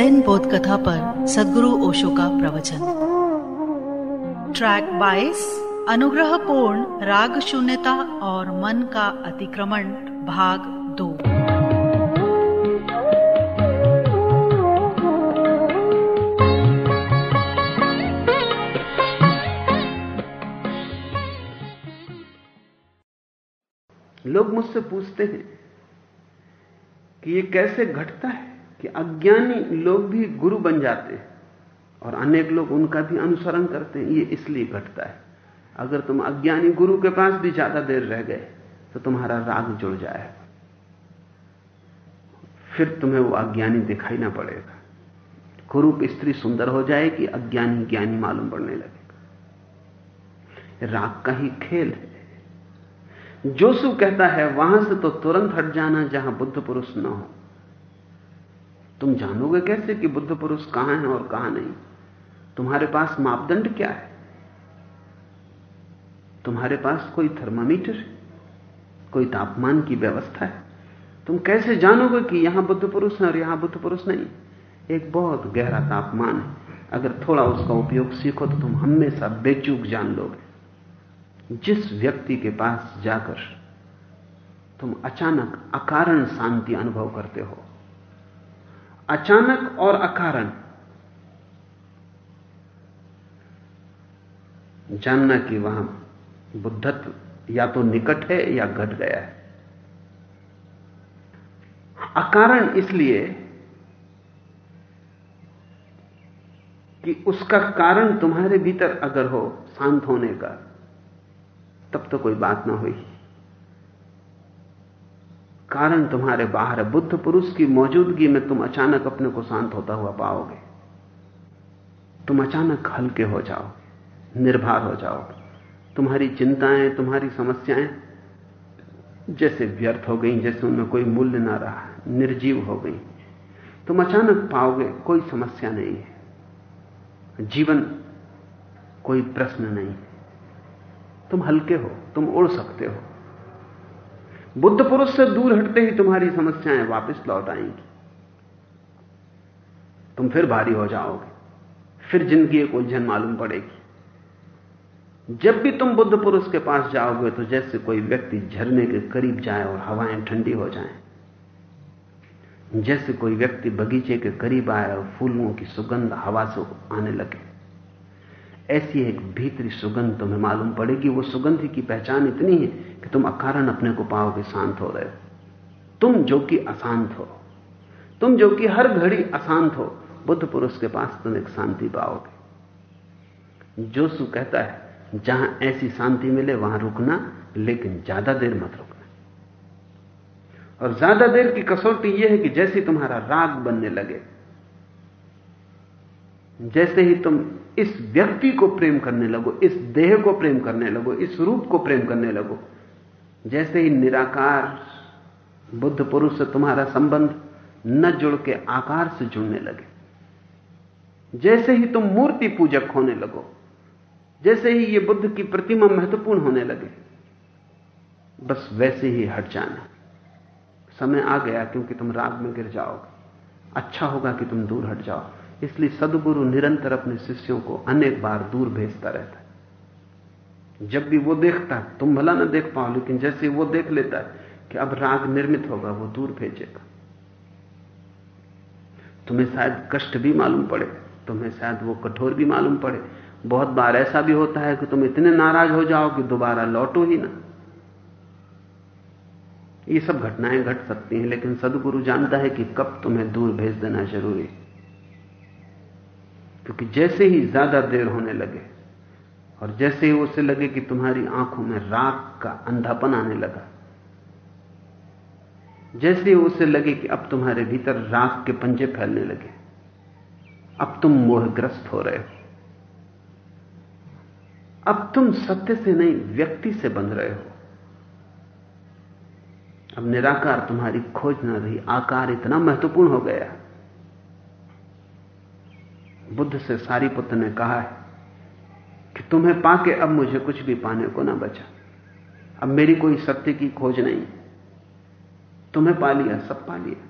जैन बोध कथा पर सदगुरु ओशो का प्रवचन ट्रैक 22 अनुग्रह पूर्ण राग शून्यता और मन का अतिक्रमण भाग दो लोग मुझसे पूछते हैं कि ये कैसे घटता है? कि अज्ञानी लोग भी गुरु बन जाते हैं और अनेक लोग उनका भी अनुसरण करते हैं, ये इसलिए घटता है। अगर तुम अज्ञानी गुरु के पास भी ज़्यादा देर रह गए तो तुम्हारा राग जुड़ जाएगा फिर तुम्हें वो अज्ञानी दिखाई ना पड़ेगा। कुरूप स्त्री सुंदर हो जाएगी, अज्ञानी ज्ञानी मालूम पड़ने लगेगा। राग का ही खेल है। जोसु कहता है, वहाँ से तो तुरंत हट जाना जहाँ बुद्ध पुरुष न हो। तुम जानोगे कैसे कि बुद्ध पुरुष कहाँ है और कहाँ नहीं? तुम्हारे पास मापदंड क्या है? तुम्हारे पास कोई थर्मामीटर कोई तापमान की व्यवस्था है? तुम कैसे जानोगे कि यहाँ बुद्ध पुरुष है और यहाँ बुद्ध पुरुष नहीं? एक बहुत गहरा तापमान है। अगर थोड़ा उसका उपयोग सीखो तो तुम हमेशा बेचूक जान लोगे। जिस व्यक्ति के पास जाकर तुम अचानक अकारण शांति अनुभव करते हो अचानक और अकारण। जानना कि वहाँ बुद्धत्व या तो निकट है या घट गया है। अकारण इसलिए कि उसका कारण तुम्हारे भीतर अगर हो शांत होने का, तब तो कोई बात ना हुई। कारण तुम्हारे बाहर है बुद्ध पुरुष की मौजूदगी में तुम अचानक अपने को शांत होता हुआ पाओगे। तुम अचानक हल्के हो जाओ निर्भर हो जाओ तुम्हारी चिंताएँ, तुम्हारी समस्याएँ जैसे व्यर्थ हो गई, जैसे उनमें कोई मूल्य ना रहा, निर्जीव हो गई। तुम अचानक पाओगे, कोई समस्या नहीं है। जीवन कोई प्रश्न नहीं तुम हल्के हो, तुम उड़ सकते हो। बुद्ध पुरुष से दूर हटते ही तुम्हारी समस्याएँ वापस लौट आएँगी। तुम फिर भारी हो जाओगे। फिर ज़िंदगी एक उलझन मालूम पड़ेगी। जब भी तुम बुद्ध पुरुष के पास जाओगे तो जैसे कोई व्यक्ति झरने के करीब जाए और हवाएँ ठंडी हो जाएँ, जैसे कोई व्यक्ति बगीचे के करीब आए और फूलों की सुगंध हवा से आने लगे ऐसी एक भीतरी सुगंध तुम्हें मालूम पड़ेगी। वो सुगंध की पहचान इतनी है कि तुम अकारण अपने को पाओगे, शांत हो रहे हो। तुम जो कि अशांत हो, तुम जो कि हर घड़ी अशांत हो, बुद्ध पुरुष के पास तुम एक शांति पाओगे। जोसु कहता है, जहाँ ऐसी शांति मिले, वहाँ रुकना, लेकिन ज़्यादा देर मत रुकना। और ज़्यादा देर की कसौटी यह है कि जैसे तुम्हारा राग बनने लगे, जैसे ही तुम इस व्यक्ति को प्रेम करने लगो, इस देह को प्रेम करने लगो, इस रूप को प्रेम करने लगो। जैसे ही निराकार बुद्ध पुरुष से तुम्हारा संबंध न जुड़ के आकार से जुड़ने लगे, जैसे ही तुम मूर्ति पूजक होने लगो, जैसे ही ये बुद्ध की प्रतिमा महत्वपूर्ण होने लगे, बस वैसे ही हट जाना। समय आ गया क्योंकि तुम राग में गिर जाओगे। अच्छा होगा कि तुम दूर हट जाओ। इसलिए सदगुरु निरंतर अपने शिष्यों को अनेक बार दूर भेजता रहता है। जब भी वो देखता है तुम भला ना देख पाओ, लेकिन जैसे वो देख लेता है कि अब राग निर्मित होगा, वो दूर भेजेगा। तुम्हें शायद कष्ट भी मालूम पड़े, तुम्हें शायद वो कठोर भी मालूम पड़े। बहुत बार ऐसा भी होता है कि तुम इतने नाराज़ हो जाओ कि दोबारा लौटो ही ना। ये सब घटनाएँ घट सकती हैं, लेकिन सदगुरु जानता है कि कब तुम्हें दूर भेज देना ज़रूरी क्योंकि जैसे ही ज़्यादा देर होने लगे, और जैसे ही उसे लगे कि तुम्हारी आँखों में राग का अंधापन आने लगा, जैसे ही उसे लगे कि अब तुम्हारे भीतर राग के पंजे फैलने लगे, अब तुम मोहग्रस्त हो रहे हो। अब तुम सत्य से नहीं, व्यक्ति से बंध रहे हो। अब निराकार तुम्हारी खोज न रही, आकार इतना महत्वपूर्ण हो गया। बुद्ध से सारीपुत्र ने कहा है कि तुम्हें पाके अब मुझे कुछ भी पाने को ना बचा। अब मेरी कोई सत्य की खोज नहीं। तुम्हें पा लिया, सब पा लिया।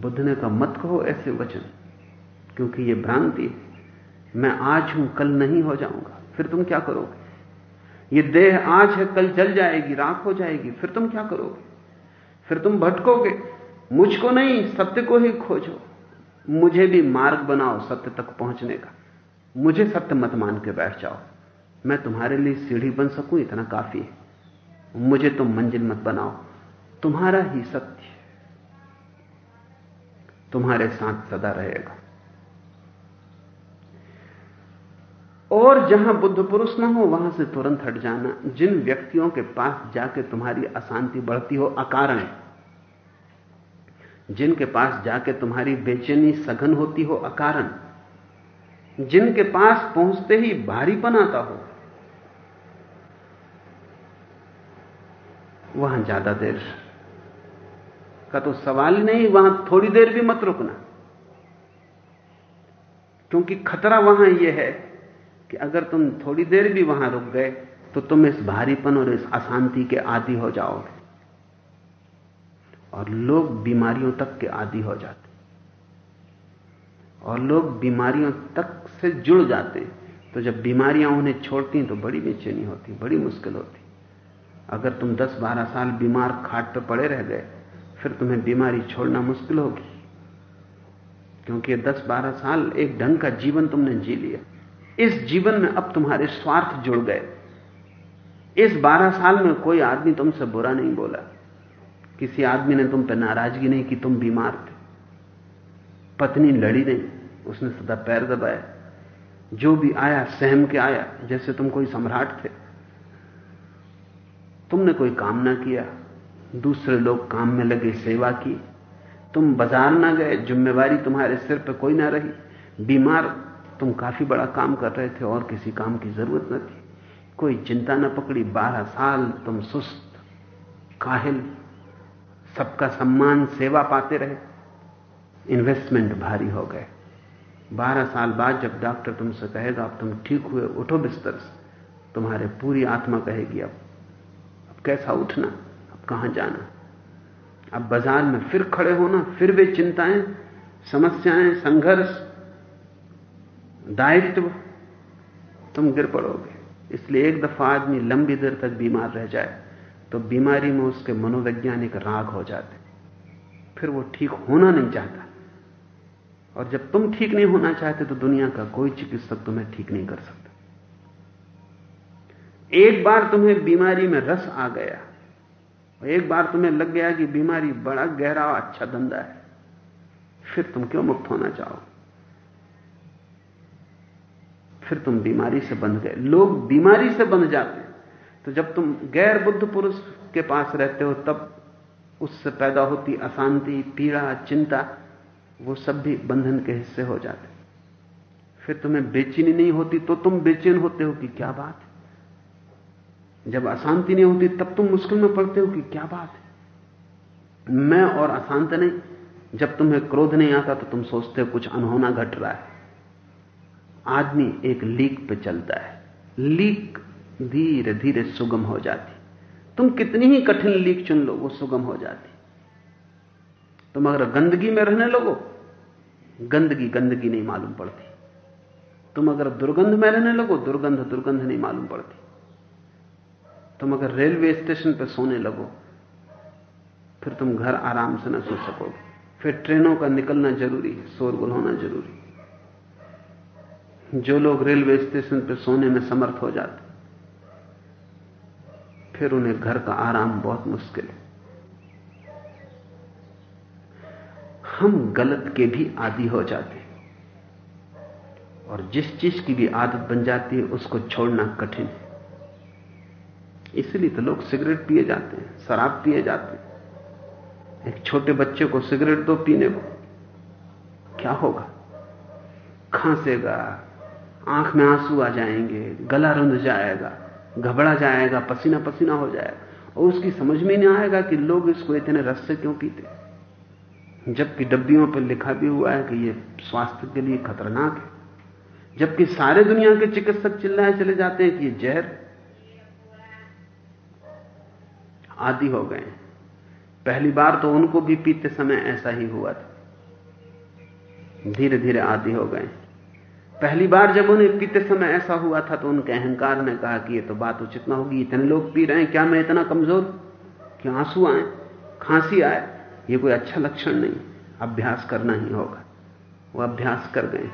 बुद्ध ने कहा, मत कहो ऐसे वचन, क्योंकि ये भ्रांति है। मैं आज हूँ, कल नहीं हो जाऊँगा। फिर तुम क्या करोगे? ये देह आज है, कल जल जाएगी, राख हो जाएगी। फिर तुम क्या करोगे? फिर तुम भटकोगे? मुझको नहीं, सत्य को ही खोजो। मुझे भी मार्ग बनाओ सत्य तक पहुँचने का। मुझे सत्य मत मान के बैठ जाओ। मैं तुम्हारे लिए सीढ़ी बन सकूँ? इतना काफ़ी है। मुझे तुम मंजिल मत बनाओ। तुम्हारा ही सत्य तुम्हारे साथ सदा रहेगा। और जहाँ बुद्ध पुरुष ना हो, वहाँ से तुरंत हट जाना। जिन व्यक्तियों के पास जाके तुम्हारी अशांति बढ़ती हो, अकारण जिनके पास जाके तुम्हारी बेचैनी सघन होती हो अकारण, जिनके पास पहुँचते ही भारीपन आता हो, वहाँ ज़्यादा देर का तो सवाल ही नहीं, वहाँ थोड़ी देर भी मत रुकना। क्योंकि खतरा वहाँ यह है कि अगर तुम थोड़ी देर भी वहाँ रुक गए तो तुम इस भारीपन और इस अशांति के आदि हो जाओगे। और लोग बीमारियों तक के आदि हो जाते। और लोग बीमारियों तक से जुड़ जाते। तो जब बीमारियाँ उन्हें छोड़ती तो बड़ी बेचैनी होती, बड़ी मुश्किल होती। अगर तुम 10-12 साल बीमार खाट पर पड़े रह गए, फिर तुम्हें बीमारी छोड़ना मुश्किल होगी। क्योंकि 10-12 साल एक ढंग का जीवन तुमने जी लिया। इस जीवन में अब तुम्हारे स्वार्थ जुड़ गए। इस 12 साल में कोई आदमी तुमसे बुरा नहीं बोला। किसी आदमी ने तुम पर नाराज़गी नहीं कि, तुम बीमार थे। पत्नी लड़ी नहीं, उसने सदा पैर दबाया। जो भी आया, सहम के आया, जैसे तुम कोई सम्राट थे। तुमने कोई काम ना किया, दूसरे लोग काम में लगे, सेवा की। तुम बाज़ार ना गए, जिम्मेवारी तुम्हारे सिर पर कोई ना रही। बीमार, तुम काफ़ी बड़ा काम कर रहे थे, और किसी काम की ज़रूरत न थी। कोई चिंता न पकड़ी, बारह साल तुम सुस्त, काहिल। सबका सम्मान, सेवा पाते रहे। इन्वेस्टमेंट भारी हो गए। बारह साल बाद जब डॉक्टर तुमसे कहेगा, अब तुम ठीक हुए, उठो बिस्तर से। तुम्हारे पूरी आत्मा कहेगी, अब अब कैसा उठना? अब कहाँ जाना? अब बाज़ार में फिर खड़े होना, फिर वे चिंताएँ, समस्याएँ, संघर्ष, दायित्व, तुम गिर पड़ोगे। इसलिए एक दफ़ा आदमी लंबी देर तक बीमार रह जाए। तो बीमारी में उसके मनोवैज्ञानिक राग हो जाते। फिर वो ठीक होना नहीं चाहता। और जब तुम ठीक नहीं होना चाहते तो दुनिया का कोई चिकित्सक तुम्हें ठीक नहीं कर सकता। एक बार तुम्हें बीमारी में रस आ गया एक बार तुम्हें लग गया कि बीमारी बड़ा गहरा अच्छा धंधा है, फिर तुम क्यों मुक्त होना चाहो? फिर तुम बीमारी से बंध गए। लोग बीमारी से बंध जाते हैं। तो जब तुम गैर बुद्ध पुरुष के पास रहते हो, तब उससे पैदा होती अशांति, पीड़ा, चिंता, वो सब भी बंधन के हिस्से हो जाते। फिर तुम्हें बेचैनी नहीं होती तो तुम बेचैन होते हो कि क्या बात है। जब अशांति नहीं होती, तब तुम मुश्किल में पड़ते हो कि क्या बात है। मैं और अशांत नहीं। जब तुम्हें क्रोध नहीं आता तो तुम सोचते हो कुछ अनहोना घट रहा है। आदमी एक लीक पे चलता है। लीक धीरे धीरे सुगम हो जाती। तुम कितनी ही कठिन लीक चुन लो, वो सुगम हो जाती। तुम अगर गंदगी में रहने लगो, गंदगी गंदगी नहीं मालूम पड़ती। तुम अगर दुर्गंध में रहने लगो, दुर्गंध दुर्गंध नहीं मालूम पड़ती। तुम अगर रेलवे स्टेशन पर सोने लगो, फिर तुम घर आराम से ना सो सकोगे। फिर ट्रेनों का निकलना ज़रूरी है, शोरगुल होना ज़रूरी जो लोग रेलवे स्टेशन पर सोने में समर्थ हो जाते फिर उन्हें घर का आराम बहुत मुश्किल है। हम गलत के भी आदि हो जाते हैं। और जिस चीज़ की भी आदत बन जाती है, उसको छोड़ना कठिन है। इसलिए तो लोग सिगरेट पिए जाते हैं, शराब पिए जाते हैं। एक छोटे बच्चे को सिगरेट दो पीने को। क्या होगा? खांसेगा, आँख में आँसू आ जाएँगे, गला रुंध जाएगा। घबरा जाएगा, पसीना पसीना हो जाएगा। और उसकी समझ में नहीं आएगा कि लोग इसको इतने रस से क्यों पीते जबकि डब्बियों पर लिखा भी हुआ है कि यह स्वास्थ्य के लिए खतरनाक है। जबकि सारे दुनिया के चिकित्सक चिल्लाए चले जाते हैं कि ये जहर आदि हो गए पहली बार तो उनको भी पीते समय ऐसा ही हुआ था। धीरे धीरे आदि हो गए पहली बार जब उन्हें पीते समय ऐसा हुआ था तो उनके अहंकार ने कहा कि ये तो बात उचित ना होगी, इतने लोग पी रहे हैं, क्या मैं इतना कमज़ोर? कि आँसू आए, खांसी आए, ये कोई अच्छा लक्षण नहीं, अभ्यास करना ही होगा। वो अभ्यास कर गए।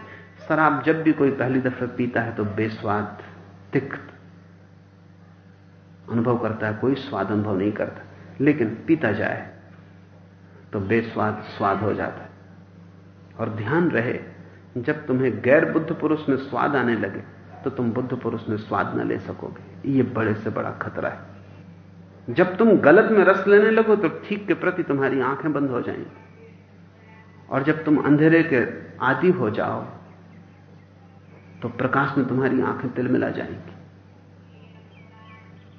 शराब जब भी कोई पहली दफे पीता है तो बेस्वाद, तिक्त अनुभव करता है, कोई स्वाद अनुभव नहीं करता। लेकिन पीता जाए तो बेस्वाद, स्वाद हो जाता है। और ध्यान रहे जब तुम्हें गैर बुद्ध पुरुष में स्वाद आने लगे तो तुम बुद्ध पुरुष में स्वाद न ले सकोगे। ये बड़े से बड़ा खतरा है। जब तुम गलत में रस लेने लगो तो ठीक के प्रति तुम्हारी आँखें बंद हो जाएँगी। और जब तुम अंधेरे के आदि हो जाओ तो प्रकाश में तुम्हारी आँखें तिलमिला जाएँगी।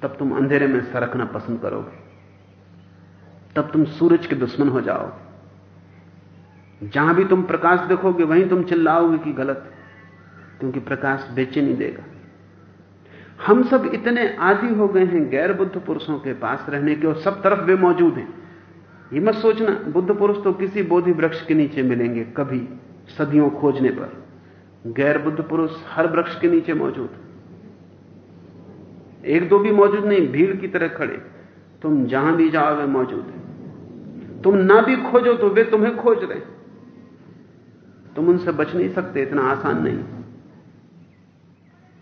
तब तुम अंधेरे में सरकना पसंद करोगे। तब तुम सूरज के दुश्मन हो जाओगे। जहाँ भी तुम प्रकाश देखोगे, वहीं तुम चिल्लाओगे कि गलत है, क्योंकि प्रकाश बेचैनी देगा। हम सब इतने आदि हो गए हैं गैर बुद्ध पुरुषों के पास रहने के और सब तरफ़ वे मौजूद हैं। ये मत सोचना, बुद्ध पुरुष तो किसी बोधि वृक्ष के नीचे मिलेंगे कभी सदियों खोजने पर। गैर बुद्ध पुरुष हर वृक्ष के नीचे मौजूद एक दो भी मौजूद नहीं, भीड़ की तरह खड़े। तुम जहाँ भी जाओ, वे मौजूद है। तुम ना भी खोजो तो वे तुम्हें खोज रहे तुम उनसे बच नहीं सकते, इतना आसान नहीं।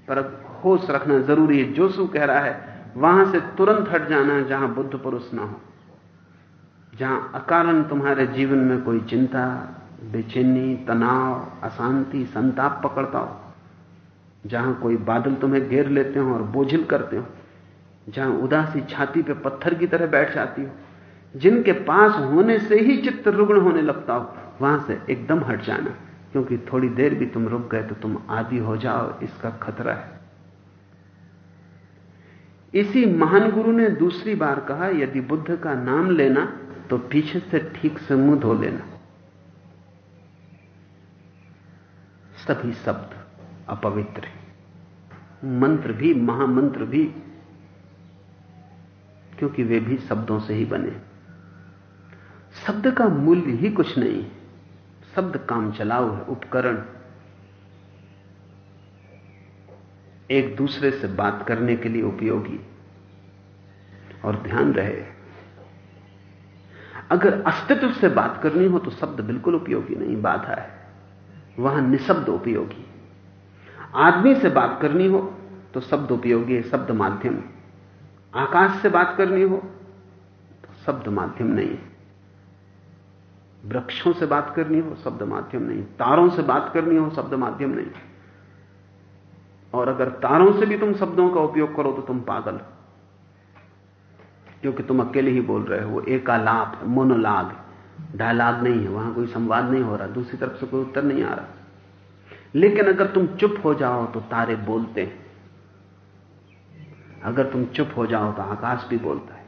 पर होश रखना ज़रूरी है। जोसु कह रहा है, वहाँ से तुरंत हट जाना जहाँ बुद्ध पुरुष ना हो। जहाँ अकारण तुम्हारे जीवन में कोई चिंता, बेचैनी, तनाव, अशांति, संताप पकड़ता हो। जहाँ कोई बादल तुम्हें घेर लेते हो और बोझिल करते हो। जहाँ उदासी छाती पे पत्थर की तरह बैठ जाती हो। जिनके पास होने से ही चित्त रुग्ण होने लगता हो। वहाँ से एकदम हट जाना, क्योंकि थोड़ी देर भी तुम रुक गए तो तुम आदि हो जाओ, इसका खतरा है। इसी महान गुरु ने दूसरी बार कहा, यदि बुद्ध का नाम लेना तो पीछे से ठीक से मुँह धो लेना। सभी शब्द अपवित्र हैं। मंत्र भी, महामंत्र भी, क्योंकि वे भी शब्दों से ही बने। शब्द का मूल्य ही कुछ नहीं शब्द काम चलाओ है, उपकरण। एक दूसरे से बात करने के लिए उपयोगी। और ध्यान रहे, अगर अस्तित्व से बात करनी हो तो शब्द बिल्कुल उपयोगी नहीं, बाधा है। वहाँ निशब्द उपयोगी। आदमी से बात करनी हो तो शब्द उपयोगी है, शब्द माध्यम। आकाश से बात करनी हो तो शब्द माध्यम नहीं है। वृक्षों से बात करनी हो, शब्द माध्यम नहीं। तारों से बात करनी हो, शब्द माध्यम नहीं। और अगर तारों से भी तुम शब्दों का उपयोग करो तो तुम पागल। हो क्योंकि तुम अकेले ही बोल रहे हो, एकालाप, मोनोलाग। डायलॉग नहीं है, वहाँ कोई संवाद नहीं हो रहा, दूसरी तरफ़ से कोई उत्तर नहीं आ रहा। लेकिन अगर तुम चुप हो जाओ तो तारे बोलते हैं। अगर तुम चुप हो जाओ तो आकाश भी बोलता है।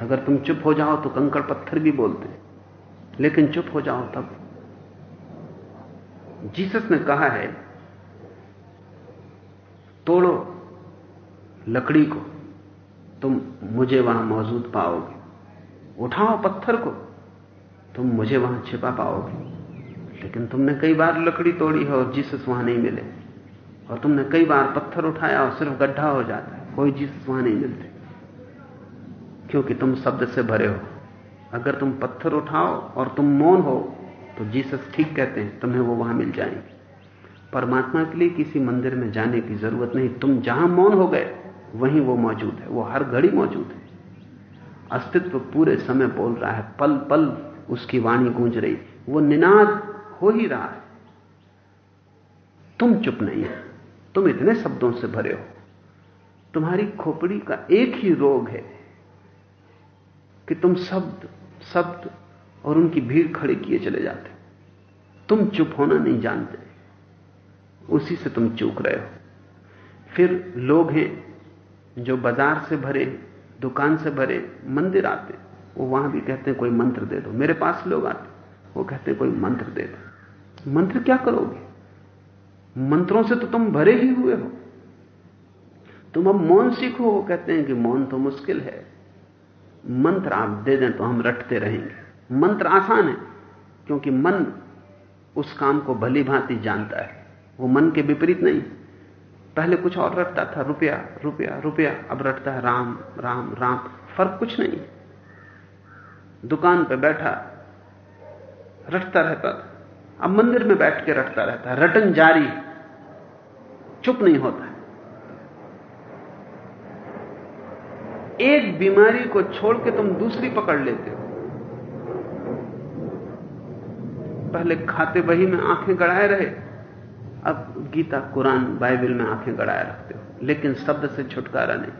अगर तुम चुप हो जाओ तो कंकड़ पत्थर भी बोलते हैं। लेकिन चुप हो जाओ तब। जीसस ने कहा है, तोड़ो लकड़ी को, तुम मुझे वहाँ मौजूद पाओगे। उठाओ पत्थर को, तुम मुझे वहाँ छिपा पाओगे। लेकिन तुमने कई बार लकड़ी तोड़ी है और जीसस वहाँ नहीं मिले। और तुमने कई बार पत्थर उठाया और सिर्फ़ गड्ढा हो जाता है। कोई जीसस वहाँ नहीं मिलते, क्योंकि तुम शब्द से भरे हो। अगर तुम पत्थर उठाओ और तुम मौन हो तो जीसस ठीक कहते हैं, तुम्हें वो वहाँ मिल जाएँगे। परमात्मा के लिए किसी मंदिर में जाने की ज़रूरत नहीं। तुम जहाँ मौन हो गए, वहीं वो मौजूद है। वो हर घड़ी मौजूद है। अस्तित्व पूरे समय बोल रहा है। पल पल उसकी वाणी गूंज रही। वो निनाद हो ही रहा है। तुम चुप नहीं है। तुम इतने शब्दों से भरे हो। तुम्हारी खोपड़ी का एक ही रोग है कि तुम शब्द शब्द और उनकी भीड़ खड़े किए चले जाते। तुम चुप होना नहीं जानते। उसी से तुम चूक रहे हो। फिर लोग हैं जो बाज़ार से भरे, दुकान से भरे, मंदिर आते। वो वहाँ भी कहते हैं, कोई मंत्र दे दो। मेरे पास लोग आते वो कहते हैं, कोई मंत्र दे दो। मंत्र क्या करोगे? मंत्रों से तो तुम भरे ही हुए हो। तुम अब मौन सीखो वो कहते हैं कि मौन तो मुश्किल है। मंत्र आप दे दें तो हम रटते रहेंगे। मंत्र आसान है, क्योंकि मन उस काम को भली भांति जानता है। वो मन के विपरीत नहीं। पहले कुछ और रटता था, रुपया रुपया रुपया, अब रटता है, राम राम राम, फ़र्क कुछ नहीं। दुकान पे बैठा, रटता रहता अब मंदिर में बैठ के रटता रहता है। रटन जारी, चुप नहीं होता एक बीमारी को छोड़ के तुम दूसरी पकड़ लेते हो। पहले खाते वही में आँखें गड़ाए रहे, अब गीता, कुरान, बाइबल में आँखें गड़ाए रखते हो, लेकिन शब्द से छुटकारा नहीं।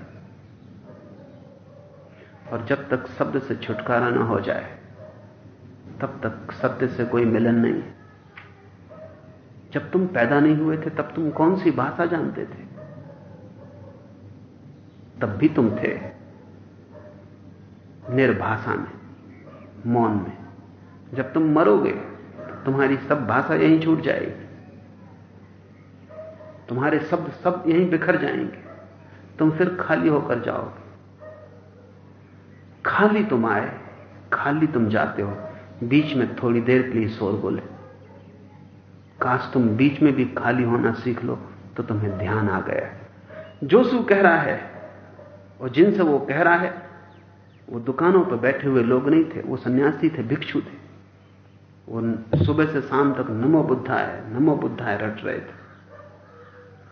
और जब तक शब्द से छुटकारा ना हो जाए, तब तक सत्य से कोई मिलन नहीं। जब तुम पैदा नहीं हुए थे, तब तुम कौन सी भाषा जानते थे? तब भी तुम थे। निर्भाषा में, मौन में। जब तुम मरोगे, तुम्हारी सब भाषा यहीं छूट जाएगी। तुम्हारे शब्द सब यहीं बिखर जाएँगे। तुम फिर खाली होकर जाओगे। खाली तुम आए, खाली तुम जाते हो। बीच में थोड़ी देर के लिए शोर बोले। काश तुम बीच में भी खाली होना सीख लो तो तुम्हें ध्यान आ गया। जोसु कह रहा है, और जिनसे वो कह रहा है वो दुकानों पर बैठे हुए लोग नहीं थे, वो सन्यासी थे, भिक्षु थे। वो सुबह से शाम तक नमो बुद्धा है, नमो बुद्धा है, रट रहे थे।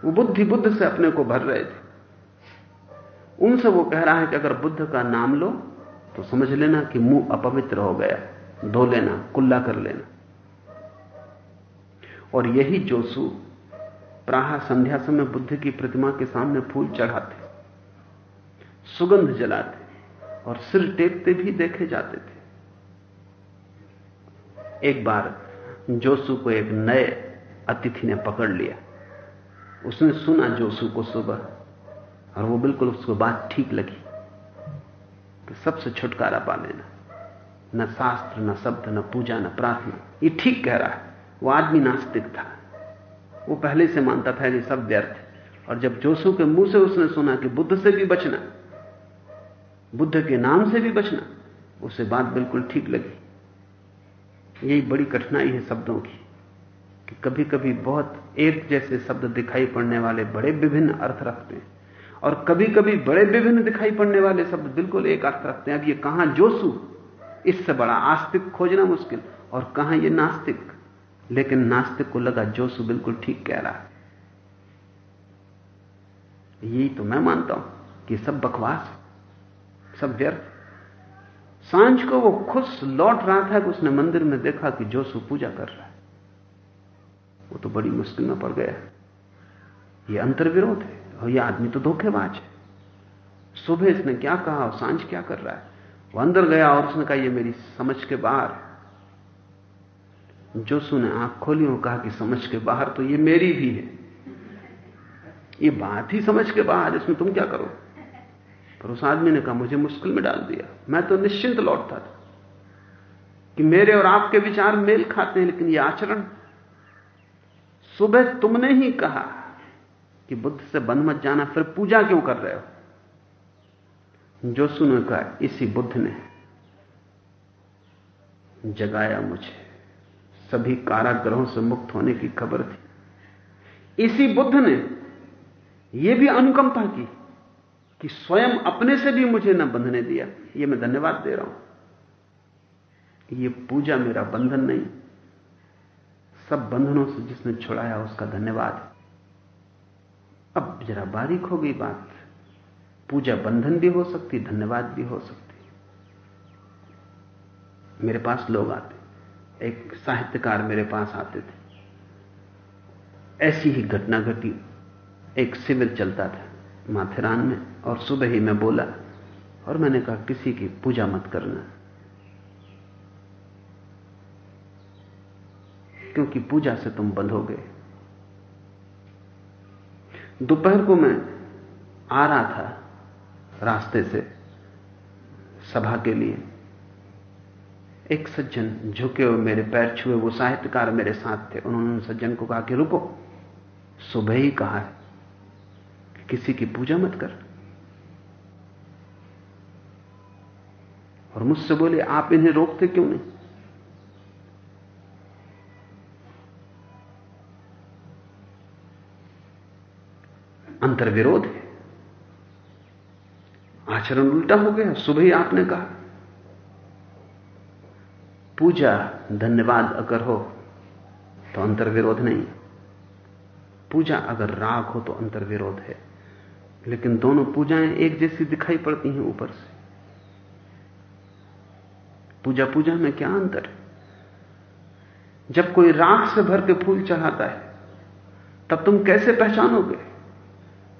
वो बुद्धि बुद्ध से अपने को भर रहे थे। उनसे वो कह रहा है कि अगर बुद्ध का नाम लो तो समझ लेना कि मुँह अपवित्र हो गया, धो लेना, कुल्ला कर लेना। और यही जोसु प्राह संध्या समय बुद्ध की प्रतिमा के सामने फूल चढ़ाते, सुगंध जलाते। और सिर टेकते भी देखे जाते थे। एक बार जोसु को एक नए अतिथि ने पकड़ लिया। उसने सुना जोसु को सुबह, और वो बिल्कुल उसको बात ठीक लगी कि सबसे छुटकारा पा लेना न शास्त्र, न शब्द, न पूजा, न प्रार्थना, ये ठीक कह रहा है। वो आदमी नास्तिक था। वो पहले से मानता था कि सब व्यर्थ और जब जोसु के मुँह से उसने सुना कि बुद्ध से भी बचना बुद्ध के नाम से भी बचना उसे बात बिल्कुल ठीक लगी। यही बड़ी कठिनाई है शब्दों की, कि कभी कभी बहुत एक जैसे शब्द दिखाई पड़ने वाले बड़े विभिन्न अर्थ रखते हैं, और कभी कभी बड़े विभिन्न दिखाई पड़ने वाले शब्द बिल्कुल एक अर्थ रखते हैं, अब ये कहाँ जोसु इससे बड़ा आस्तिक खोजना मुश्किल, और कहाँ ये नास्तिक? लेकिन नास्तिक को लगा जोसु बिल्कुल ठीक कह रहा है। यही तो मैं मानता हूँ कि सब बकवास सब व्यर्थ। साँझ को वो खुश लौट रहा था कि उसने मंदिर में देखा कि जोसु पूजा कर रहा है। वो तो बड़ी मुश्किल में पड़ गया। ये अंतर्विरोध है और ये आदमी तो धोखेबाज है। सुबह इसने क्या कहा और साँझ क्या कर रहा है? वो अंदर गया और उसने कहा, ये मेरी समझ के बाहर है। जोसु ने आँख खोली और कहा कि समझ के बाहर तो ये मेरी भी है। ये बात ही समझ के बाहर इसमें तुम क्या करो पर उस आदमी ने कहा, मुझे मुश्किल में डाल दिया। मैं तो निश्चिंत लौटता था कि मेरे और आपके विचार मेल खाते हैं, लेकिन यह आचरण सुबह तुमने ही कहा कि बुद्ध से बंद मत जाना, फिर पूजा क्यों कर रहे हो? जो सुनो कहा, इसी बुद्ध ने जगाया मुझे। सभी काराग्रहों से मुक्त होने की खबर थी। इसी बुद्ध ने यह भी अनुकंपा की कि स्वयं अपने से भी मुझे न बंधने दिया। यह मैं धन्यवाद दे रहा हूँ। यह पूजा मेरा बंधन नहीं। सब बंधनों से जिसने छुड़ाया उसका धन्यवाद। अब जरा बारीक हो गई बात। पूजा बंधन भी हो सकती, धन्यवाद भी हो सकती। मेरे पास लोग आते। एक साहित्यकार मेरे पास आते थे। ऐसी ही घटना घटी। एक शिविर चलता था, माथेरान में। और सुबह ही मैं बोला, और मैंने कहा, किसी की पूजा मत करना। क्योंकि पूजा से तुम बंधोगे दोपहर को मैं आ रहा था रास्ते से, सभा के लिए। एक सज्जन झुके हुए मेरे पैर छुए, वो साहित्यकार मेरे साथ थे। उन्होंने सज्जन को कहा कि, रुको, सुबह ही कहा है किसी की पूजा मत कर। और मुझसे बोले, आप इन्हें रोकते क्यों नहीं? अंतर्विरोध है। आचरण उल्टा हो गया, सुबह ही आपने कहा। पूजा धन्यवाद अगर हो तो अंतर्विरोध नहीं। पूजा अगर राग हो तो अंतर्विरोध है। लेकिन दोनों पूजाएँ एक जैसी दिखाई पड़ती हैं ऊपर से। पूजा पूजा में क्या अंतर है? जब कोई राख से भर के फूल चढ़ाता है, तब तुम कैसे पहचानोगे?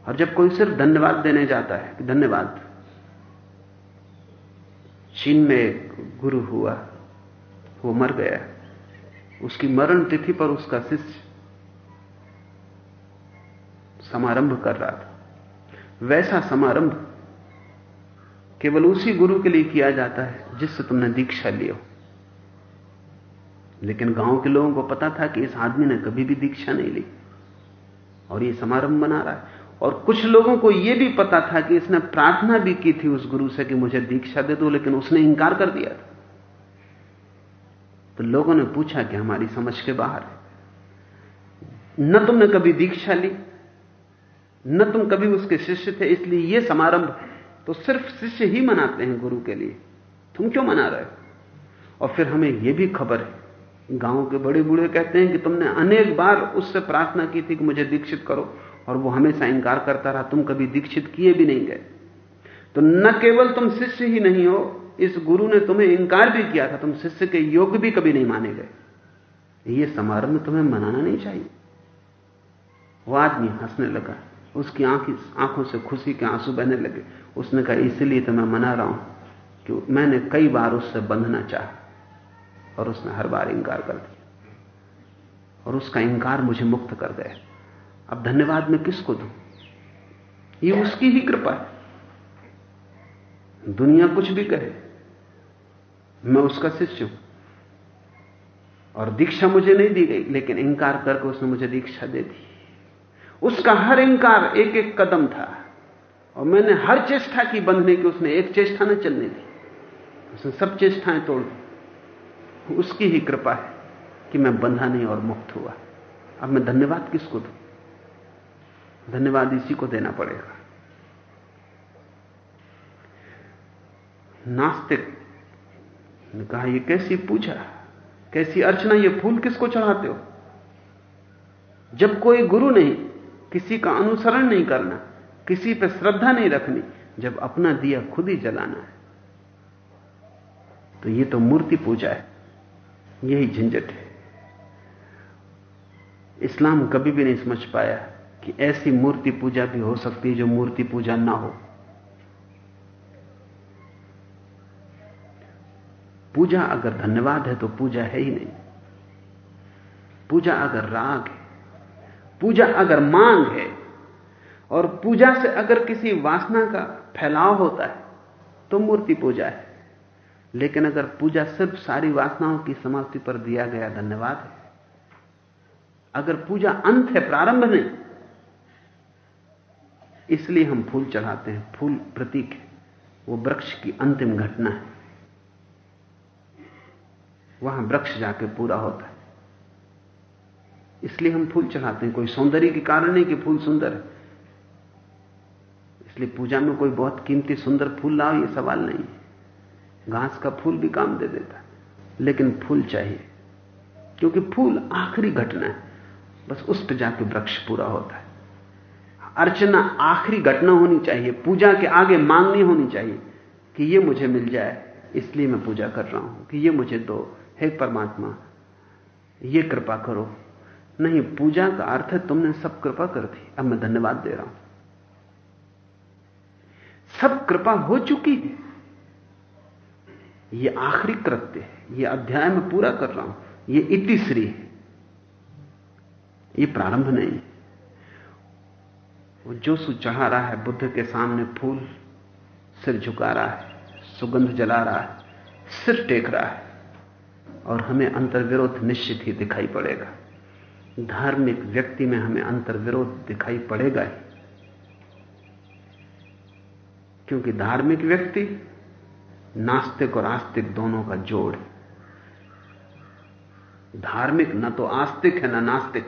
और जब कोई सिर्फ़ धन्यवाद देने जाता है, कि धन्यवाद। चीन में एक गुरु हुआ, वो मर गया। उसकी मरण तिथि पर उसका शिष्य समारंभ कर रहा था। वैसा समारंभ केवल उसी गुरु के लिए किया जाता है जिससे तुमने दीक्षा लियो लेकिन गाँव के लोगों को पता था कि इस आदमी ने कभी भी दीक्षा नहीं ली। और ये समारंभ बना रहा है। और कुछ लोगों को यह भी पता था कि इसने प्रार्थना भी की थी उस गुरु से कि मुझे दीक्षा दे दो, लेकिन उसने इंकार कर दिया था। तो लोगों ने पूछा कि हमारी समझ के बाहर है। न तुमने कभी दीक्षा ली, न तुम कभी उसके शिष्य थे, इसलिए यह समारंभ तो सिर्फ़ शिष्य ही मनाते हैं गुरु के लिए। तुम क्यों मना रहे हो? और फिर हमें यह भी खबर है, गाँव के बड़े बूढ़े कहते हैं कि तुमने अनेक बार उससे प्रार्थना की थी कि मुझे दीक्षित करो, और वो हमेशा इंकार करता रहा, तुम कभी दीक्षित किए भी नहीं गए। तो न केवल तुम शिष्य ही नहीं हो, इस गुरु ने तुम्हें इंकार भी किया था, तुम शिष्य के योग भी कभी नहीं माने गए। ये समारंभ तुम्हें मनाना नहीं चाहिए। वो आदमी हंसने लगा, उसकी आँखों से खुशी के आँसू बहने लगे, उसने कहा, इसलिए तो मैं मना रहा हूँ कि मैंने कई बार उससे बंधना चाहा और उसने हर बार इंकार कर दिया। और उसका इंकार मुझे मुक्त कर गया अब धन्यवाद मैं किसको दूँ? ये उसकी ही कृपा है। दुनिया कुछ भी कहे, मैं उसका शिष्य हूँ। और दीक्षा मुझे नहीं दी गई, लेकिन इंकार करके उसने मुझे दीक्षा दे दी। उसका हर इंकार एक एक कदम था। और मैंने हर चेष्टा की बंधने की उसने एक चेष्टा न चलने दी। उसने सब चेष्टाएँ तोड़ दी। उसकी ही कृपा है कि मैं बंधा नहीं और मुक्त हुआ। अब मैं धन्यवाद किसको दू? धन्यवाद इसी को देना पड़ेगा। नास्तिक ने कहा यह कैसी पूजा, कैसी अर्चना, ये फूल किसको चढ़ाते हो? जब कोई गुरु नहीं, किसी का अनुसरण नहीं करना, किसी पर श्रद्धा नहीं रखनी, जब अपना दिया खुद ही जलाना है तो ये तो मूर्ति पूजा है। यही झंझट है। इस्लाम कभी भी नहीं समझ पाया कि ऐसी मूर्ति पूजा भी हो सकती है जो मूर्ति पूजा ना हो। पूजा अगर धन्यवाद है तो पूजा है ही नहीं। पूजा अगर राग है, पूजा अगर मांग है, और पूजा से अगर किसी वासना का फैलाव होता है तो मूर्ति पूजा है। लेकिन अगर पूजा सिर्फ़ सारी वासनाओं की समाप्ति पर दिया गया धन्यवाद है, अगर पूजा अंत है, प्रारंभ नहीं इसलिए हम फूल चढ़ाते हैं, फूल प्रतीक है, वो वृक्ष की अंतिम घटना है। वहाँ वृक्ष जाके पूरा होता है। इसलिए हम फूल चढ़ाते हैं, कोई सौंदर्य के कारण नहीं कि फूल सुंदर है। इसलिए पूजा में कोई बहुत कीमती सुंदर फूल लाओ, ये सवाल नहीं है। घास का फूल भी काम दे देता लेकिन फूल चाहिए। क्योंकि फूल आखिरी घटना है। बस उस पर जाके वृक्ष पूरा होता है। अर्चना आखिरी घटना होनी चाहिए। पूजा के आगे मांग नहीं होनी चाहिए कि ये मुझे मिल जाए। इसलिए मैं पूजा कर रहा हूँ कि ये मुझे दो। हे परमात्मा, ये कृपा करो। नहीं, पूजा का अर्थ है तुमने सब कृपा कर दी। अब मैं धन्यवाद दे रहा हूँ। सब कृपा हो चुकी है। ये आखिरी कृत्य है। ये अध्याय में पूरा कर रहा हूँ। ये इतिश्री है। ये प्रारंभ नहीं वो जो सु चढ़ा रहा है, बुद्ध के सामने फूल सिर झुका रहा है, सुगंध जला रहा है, सिर टेक रहा है, और हमें अंतर्विरोध निश्चित ही दिखाई पड़ेगा। धार्मिक व्यक्ति में हमें अंतर्विरोध दिखाई पड़ेगा ही। क्योंकि धार्मिक व्यक्ति नास्तिक और आस्तिक दोनों का जोड़ है। धार्मिक ना तो आस्तिक है, न नास्तिक।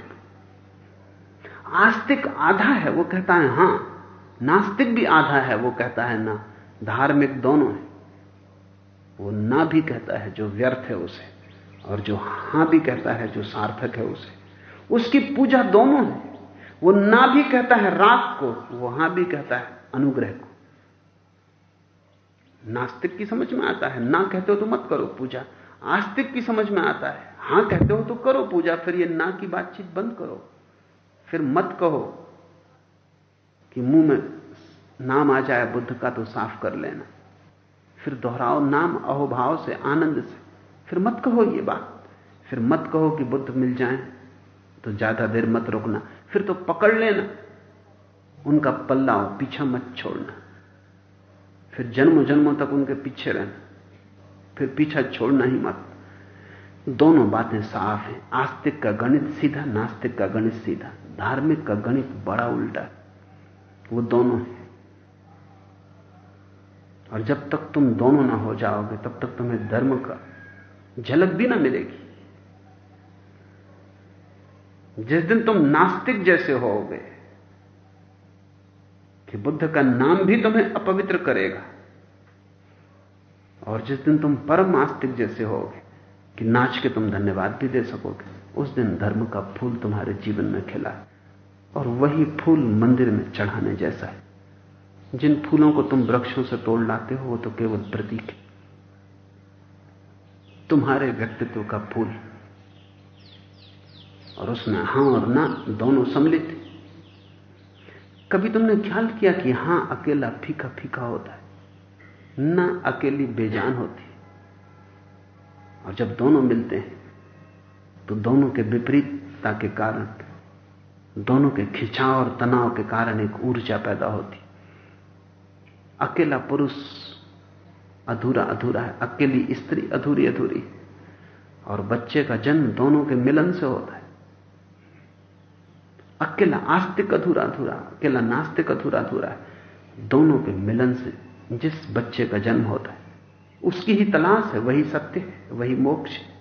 आस्तिक आधा है, वो कहता है, हाँ, नास्तिक भी आधा है, वो कहता है, ना, धार्मिक दोनों है। वो ना भी कहता है जो व्यर्थ है उसे, और जो हाँ भी कहता है जो सार्थक है उसे। उसकी पूजा दोनों है। वो ना भी कहता है रात को, वो हाँ भी कहता है अनुग्रह को। नास्तिक की समझ में आता है। ना कहते हो तो मत करो पूजा। आस्तिक की समझ में आता है। हाँ कहते हो तो करो पूजा, फिर ये ना की बातचीत बंद करो। फिर मत कहो कि मुँह में नाम आ जाए बुद्ध का तो साफ़ कर लेना। फिर दोहराओ नाम अहोभाव से, आनंद से। फिर मत कहो ये बात। फिर मत कहो कि बुद्ध मिल जाए तो ज़्यादा देर मत रुकना। फिर तो पकड़ लेना। उनका पल्ला पीछा मत छोड़ना। फिर जन्म जन्मों तक उनके पीछे रहना फिर पीछा छोड़ना ही मत। दोनों बातें साफ़ हैं। आस्तिक का गणित सीधा, नास्तिक का गणित सीधा। धार्मिक का गणित बड़ा उल्टा। वो दोनों है। और जब तक तुम दोनों ना हो जाओगे, तब तक तुम्हें धर्म का झलक भी ना मिलेगी। जिस दिन तुम नास्तिक जैसे होगे कि बुद्ध का नाम भी तुम्हें अपवित्र करेगा। और जिस दिन तुम परम आस्तिक जैसे होगे, कि नाच के तुम धन्यवाद भी दे सकोगे, उस दिन धर्म का फूल तुम्हारे जीवन में खिला। और वही फूल मंदिर में चढ़ाने जैसा है। जिन फूलों को तुम वृक्षों से तोड़ लाते हो, वो तो केवल प्रतीक है। तुम्हारे व्यक्तित्व का फूल। और उसमें हाँ और ना, दोनों सम्मिलित। कभी तुमने ख्याल किया कि हाँ, अकेला फीका फीका होता है? ना अकेली बेजान होती और जब दोनों मिलते हैं तो दोनों के विपरीतता के कारण, दोनों के खिंचाव और तनाव के कारण एक ऊर्जा पैदा होती अकेला पुरुष अधूरा अधूरा है। अकेली स्त्री अधूरी अधूरी और बच्चे का जन्म दोनों के मिलन से होता है। अकेला, आस्तिक अधूरा अधूरा, अकेला नास्तिक अधूरा अधूरा है। दोनों के मिलन से जिस बच्चे का जन्म होता है, उसकी ही तलाश है, वही सत्य है, वही मोक्ष है।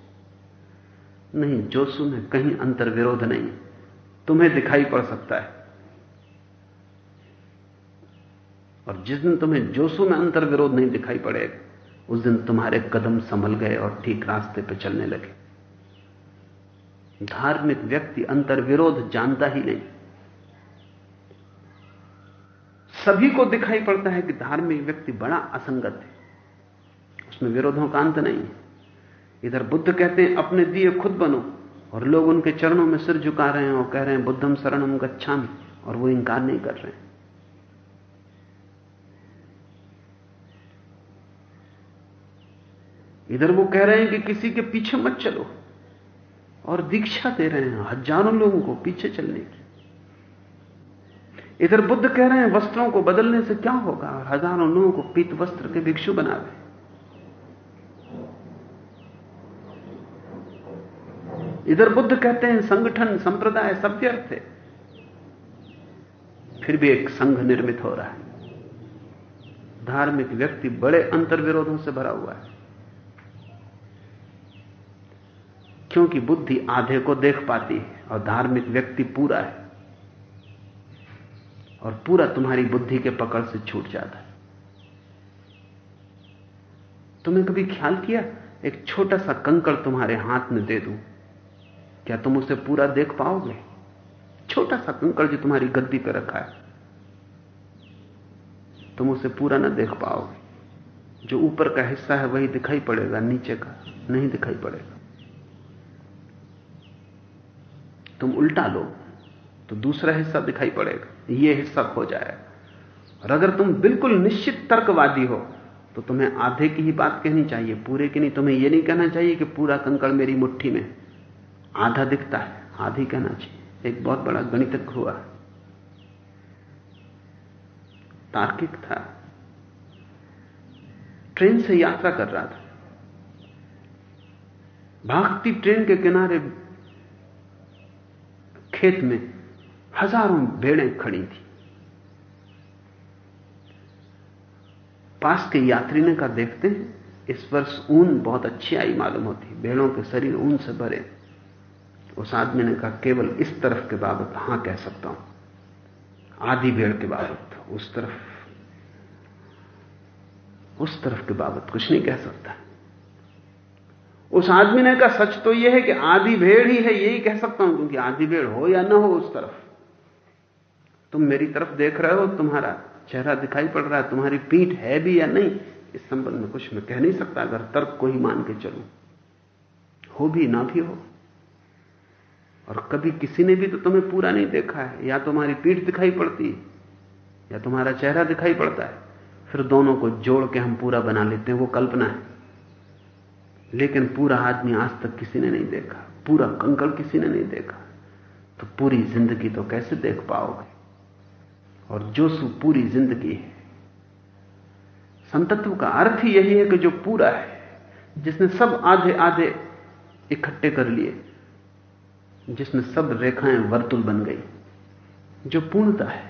नहीं जोशु में कहीं अंतर विरोध नहीं तुम्हें दिखाई पड़ सकता है। और जिस दिन तुम्हें जोशु में अंतर विरोध नहीं दिखाई पड़ेगा, उस दिन तुम्हारे कदम संभल गए और ठीक रास्ते पर चलने लगे। धार्मिक व्यक्ति अंतर विरोध जानता ही नहीं। सभी को दिखाई पड़ता है कि धार्मिक व्यक्ति बड़ा असंगत है। उसमें विरोधों का अंत नहीं है। इधर बुद्ध कहते हैं, अपने दिए खुद बनो। और लोग उनके चरणों में सिर झुका रहे हैं और कह रहे हैं, बुद्धम शरणम गच्छामि। और वो इंकार नहीं कर रहे हैं। इधर वो कह रहे हैं कि किसी के पीछे मत चलो। और दीक्षा दे रहे हैं, हज़ारों लोगों को पीछे चलने की। इधर बुद्ध कह रहे हैं, वस्त्रों को बदलने से क्या होगा? और हज़ारों लोगों को पीत वस्त्र के भिक्षु बना दे। इधर बुद्ध कहते हैं, संगठन, संप्रदाय सब व्यर्थ है। फिर भी एक संघ निर्मित हो रहा है। धार्मिक व्यक्ति बड़े अंतर विरोधों से भरा हुआ है। क्योंकि बुद्धि आधे को देख पाती है और धार्मिक व्यक्ति पूरा है। और पूरा तुम्हारी बुद्धि के पकड़ से छूट जाता है। तुमने कभी ख्याल किया? एक छोटा सा कंकड़ तुम्हारे हाथ में दे दूँ। क्या तुम उसे पूरा देख पाओगे? छोटा सा कंकड़ जो तुम्हारी गद्दी पर रखा है। तुम उसे पूरा ना देख पाओगे। जो ऊपर का हिस्सा है वही दिखाई पड़ेगा, नीचे का नहीं दिखाई पड़ेगा। तुम उल्टा लो तो दूसरा हिस्सा दिखाई पड़ेगा। यह हिस्सा खो जाएगा। और अगर तुम बिल्कुल निश्चित तर्कवादी हो तो तुम्हें आधे की ही बात कहनी चाहिए, पूरे की नहीं। तुम्हें यह नहीं कहना चाहिए कि पूरा कंकड़ मेरी मुट्ठी में। आधा दिखता है, आधी कहना चाहिए। एक बहुत बड़ा गणितज्ञ हुआ। तार्किक था। ट्रेन से यात्रा कर रहा था। भागती ट्रेन के किनारे खेत में हज़ारों भेड़ें खड़ी थी। पास के यात्री ने कहा, देखते हैं, इस वर्ष ऊन बहुत अच्छी आई मालूम होती भेड़ों के शरीर ऊन से भरे उस आदमी ने कहा, केवल इस तरफ़ के बाबत हाँ कह सकता हूँ। आधी भेड़ के बाबत, उस तरफ़ उस तरफ़ के बाबत कुछ नहीं कह सकता। उस आदमी ने कहा, सच तो यह है कि आधी भेड़ ही है, यही कह सकता हूँ क्योंकि आधी भेड़ हो या ना हो उस तरफ़। तुम मेरी तरफ़ देख रहे हो, तुम्हारा चेहरा दिखाई पड़ रहा है, तुम्हारी पीठ है भी या नहीं, इस संबंध में कुछ मैं कह नहीं सकता, अगर तर्क को ही मान के चलूँ। हो भी ना भी हो। और कभी किसी ने भी तो तुम्हें पूरा नहीं देखा है, या तुम्हारी पीठ दिखाई पड़ती है, या तुम्हारा चेहरा दिखाई पड़ता है, फिर दोनों को जोड़ के हम पूरा बना लेते हैं, वो कल्पना है। लेकिन पूरा आदमी आज तक किसी ने नहीं देखा, पूरा कंकड़ किसी ने नहीं देखा। तो पूरी ज़िंदगी तो कैसे देख पाओगे? और जो सु पूरी ज़िंदगी है, संतत्व का अर्थ ही यही है कि जो पूरा है, जिसने सब आधे आधे इकट्ठे कर लिए जिसमें सब रेखाएँ वर्तुल बन गई, जो पूर्णता है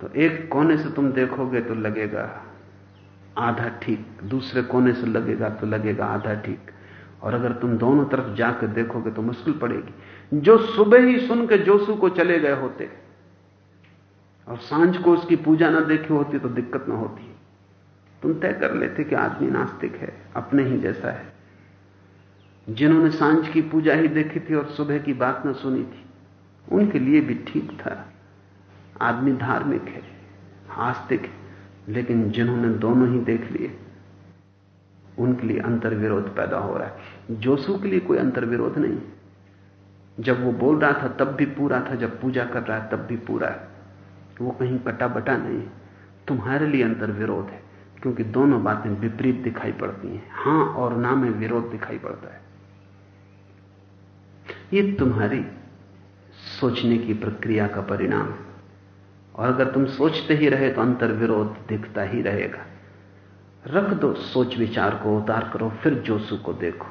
तो एक कोने से तुम देखोगे तो लगेगा आधा ठीक, दूसरे कोने से लगेगा तो लगेगा आधा ठीक। और अगर तुम दोनों तरफ़ जाकर देखोगे तो मुश्किल पड़ेगी। जो सुबह ही सुन के जोसू को चले गए होते, और साँझ को उसकी पूजा ना देखी होती तो दिक्कत ना होती। तुम तय कर लेते कि आदमी नास्तिक है, अपने ही जैसा है। जिन्होंने साँझ की पूजा ही देखी थी और सुबह की बात ना सुनी थी, उनके लिए भी ठीक था। आदमी धार्मिक है, आस्तिक है। लेकिन जिन्होंने दोनों ही देख लिए, उनके लिए अंतर्विरोध पैदा हो रहा है। जोसू के लिए कोई अंतर्विरोध नहीं। जब वो बोल रहा था, तब भी पूरा था। जब पूजा कर रहा है, तब भी पूरा है। वो कहीं कटा बटा नहीं। तुम्हारे लिए अंतर्विरोध है, क्योंकि दोनों बातें विपरीत दिखाई पड़ती हैं। हाँ और ना में विरोध दिखाई पड़ता है। ये तुम्हारी सोचने की प्रक्रिया का परिणाम है। और अगर तुम सोचते ही रहे तो अंतर विरोध दिखता ही रहेगा। रख दो सोच विचार को, उतार करो, फिर जोसु को देखो।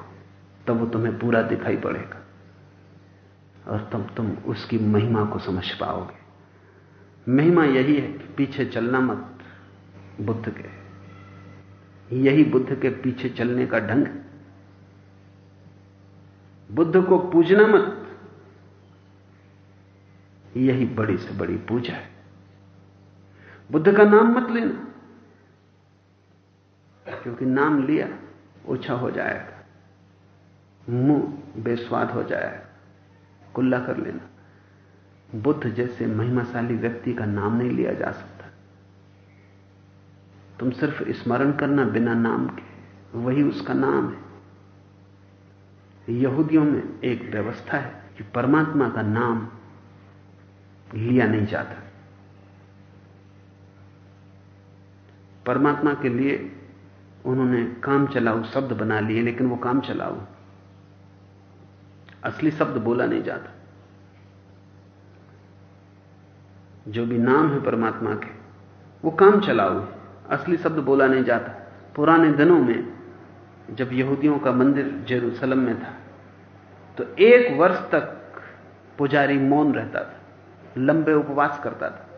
तब वो तुम्हें पूरा दिखाई पड़ेगा। और तब तुम उसकी महिमा को समझ पाओगे। महिमा यही है कि पीछे चलना मत, बुद्ध के। यही बुद्ध के पीछे चलने का ढंग बुद्ध को पूजना मत। यही बड़ी से बड़ी पूजा है। बुद्ध का नाम मत लेना। क्योंकि नाम लिया, ओछा हो जाएगा। मुँह बेस्वाद हो जाएगा। कुल्ला कर लेना। बुद्ध जैसे महिमाशाली व्यक्ति का नाम नहीं लिया जा सकता। तुम सिर्फ़ स्मरण करना बिना नाम के। वही उसका नाम है। यहूदियों में एक व्यवस्था है कि परमात्मा का नाम लिया नहीं जाता। परमात्मा के लिए उन्होंने काम चलाऊ शब्द बना लिए, लेकिन वो काम चलाऊ। असली शब्द बोला नहीं जाता। जो भी नाम है परमात्मा के, वो काम चलाऊ। असली शब्द बोला नहीं जाता। पुराने दिनों में जब यहूदियों का मंदिर जेरूसलम में था तो एक वर्ष तक पुजारी मौन रहता था, लंबे उपवास करता था।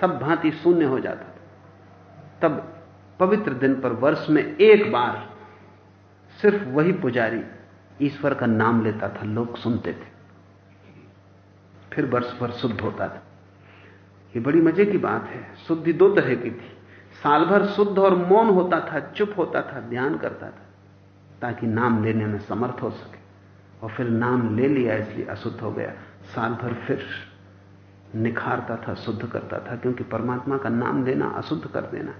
सब भांति शून्य हो जाता। तब पवित्र दिन पर वर्ष में एक बार सिर्फ़ वही पुजारी ईश्वर का नाम लेता था, लोग सुनते थे। फिर वर्ष भर शुद्ध होता था। ये बड़ी मज़े की बात है, शुद्धि दो तरह की थी। साल भर शुद्ध और मौन होता था, चुप होता था, ध्यान करता था, ताकि नाम लेने में समर्थ हो सके। और फिर नाम ले लिया, इसलिए अशुद्ध हो गया। साल भर फिर निखारता था, शुद्ध करता था, क्योंकि परमात्मा का नाम लेना अशुद्ध कर देना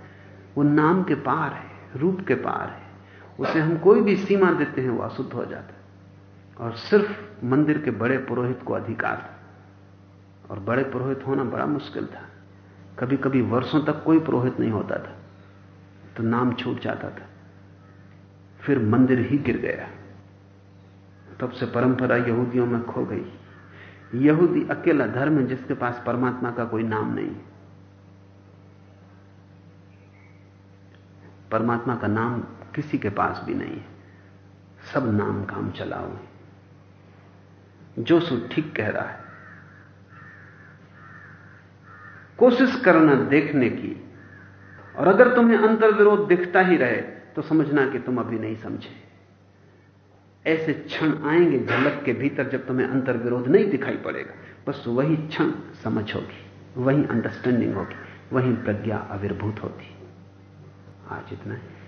वो नाम के पार है, रूप के पार है। उसे हम कोई भी सीमा देते हैं, वो अशुद्ध हो जाता है। और सिर्फ़ मंदिर के बड़े पुरोहित को अधिकार था। और बड़े पुरोहित होना बड़ा मुश्किल था। कभी कभी वर्षों तक कोई पुरोहित नहीं होता था। तो नाम छूट जाता था। फिर मंदिर ही गिर गया। तब से परंपरा यहूदियों में खो गई। यहूदी अकेला धर्म है जिसके पास परमात्मा का कोई नाम नहीं है। परमात्मा का नाम किसी के पास भी नहीं है। सब नाम काम चलाओ। जो सु ठीक कह रहा है। कोशिश करना देखने की। और अगर तुम्हें अंतर विरोध दिखता ही रहे तो समझना कि तुम अभी नहीं समझे। ऐसे क्षण आएँगे झलक के भीतर जब तुम्हें अंतर विरोध नहीं दिखाई पड़ेगा। बस वही क्षण समझ होगी, वही अंडरस्टैंडिंग होगी, वही प्रज्ञा आविर्भूत होती। आज इतना है।